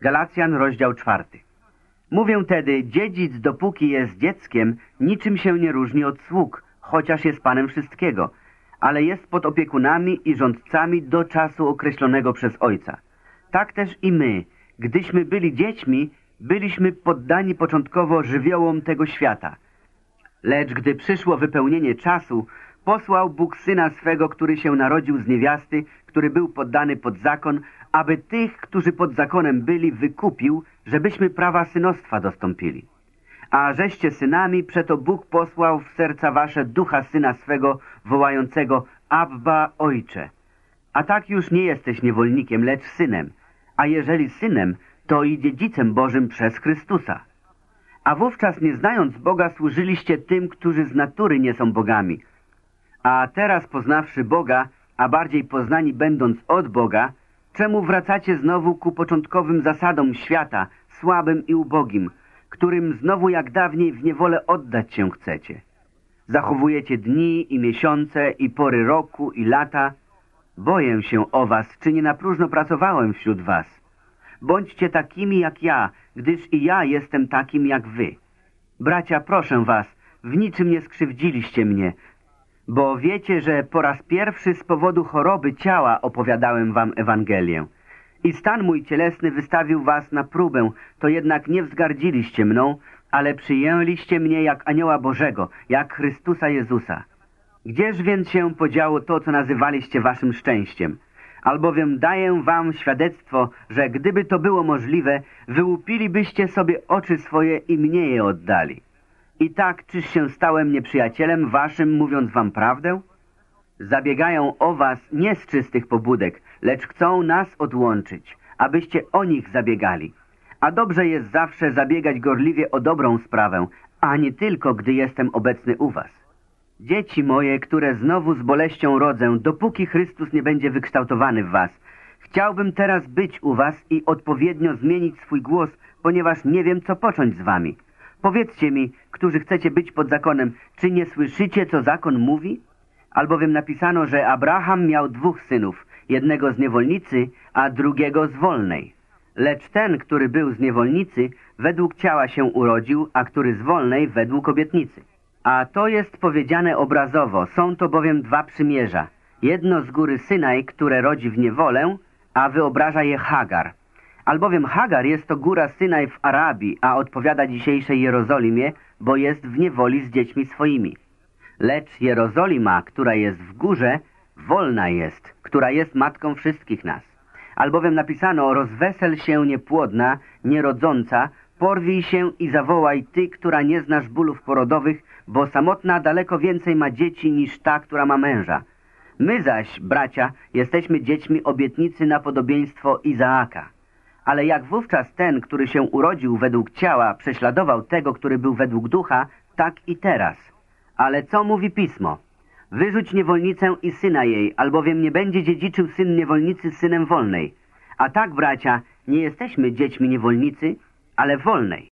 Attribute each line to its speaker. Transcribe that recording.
Speaker 1: Galacjan, rozdział czwarty. Mówię tedy, dziedzic dopóki jest dzieckiem, niczym się nie różni od sług, chociaż jest panem wszystkiego, ale jest pod opiekunami i rządcami do czasu określonego przez ojca. Tak też i my, gdyśmy byli dziećmi, byliśmy poddani początkowo żywiołom tego świata. Lecz gdy przyszło wypełnienie czasu, posłał Bóg Syna swego, który się narodził z niewiasty, który był poddany pod zakon, aby tych, którzy pod zakonem byli, wykupił, żebyśmy prawa synostwa dostąpili. A żeście synami, przeto Bóg posłał w serca wasze ducha Syna swego, wołającego Abba, Ojcze. A tak już nie jesteś niewolnikiem, lecz synem, a jeżeli synem, to i dziedzicem Bożym przez Chrystusa. A wówczas nie znając Boga służyliście tym, którzy z natury nie są bogami. A teraz poznawszy Boga, a bardziej poznani będąc od Boga, czemu wracacie znowu ku początkowym zasadom świata, słabym i ubogim, którym znowu jak dawniej w niewolę oddać się chcecie? Zachowujecie dni i miesiące i pory roku i lata. Boję się o was, czy nie na próżno pracowałem wśród was. Bądźcie takimi jak ja, gdyż i ja jestem takim jak wy. Bracia, proszę was, w niczym nie skrzywdziliście mnie, bo wiecie, że po raz pierwszy z powodu choroby ciała opowiadałem wam Ewangelię. I stan mój cielesny wystawił was na próbę, to jednak nie wzgardziliście mną, ale przyjęliście mnie jak anioła Bożego, jak Chrystusa Jezusa. Gdzież więc się podziało to, co nazywaliście waszym szczęściem? Albowiem daję wam świadectwo, że gdyby to było możliwe, wyłupilibyście sobie oczy swoje i mnie je oddali. I tak, czyż się stałem nieprzyjacielem waszym, mówiąc wam prawdę? Zabiegają o was nie z czystych pobudek, lecz chcą nas odłączyć, abyście o nich zabiegali. A dobrze jest zawsze zabiegać gorliwie o dobrą sprawę, a nie tylko, gdy jestem obecny u was. Dzieci moje, które znowu z boleścią rodzę, dopóki Chrystus nie będzie wykształtowany w was. Chciałbym teraz być u was i odpowiednio zmienić swój głos, ponieważ nie wiem, co począć z wami. Powiedzcie mi, którzy chcecie być pod zakonem, czy nie słyszycie, co zakon mówi? Albowiem napisano, że Abraham miał dwóch synów, jednego z niewolnicy, a drugiego z wolnej. Lecz ten, który był z niewolnicy, według ciała się urodził, a który z wolnej według obietnicy. A to jest powiedziane obrazowo, są to bowiem dwa przymierza. Jedno z góry Synaj, które rodzi w niewolę, a wyobraża je Hagar. Albowiem Hagar jest to góra Synaj w Arabii, a odpowiada dzisiejszej Jerozolimie, bo jest w niewoli z dziećmi swoimi. Lecz Jerozolima, która jest w górze, wolna jest, która jest matką wszystkich nas. Albowiem napisano, rozwesel się niepłodna, nierodząca, porwij się i zawołaj ty, która nie znasz bólów porodowych, bo samotna daleko więcej ma dzieci niż ta, która ma męża. My zaś, bracia, jesteśmy dziećmi obietnicy na podobieństwo Izaaka. Ale jak wówczas ten, który się urodził według ciała, prześladował tego, który był według ducha, tak i teraz. Ale co mówi Pismo? Wyrzuć niewolnicę i syna jej, albowiem nie będzie dziedziczył syn niewolnicy z synem wolnej. A tak, bracia, nie jesteśmy dziećmi niewolnicy, ale wolnej.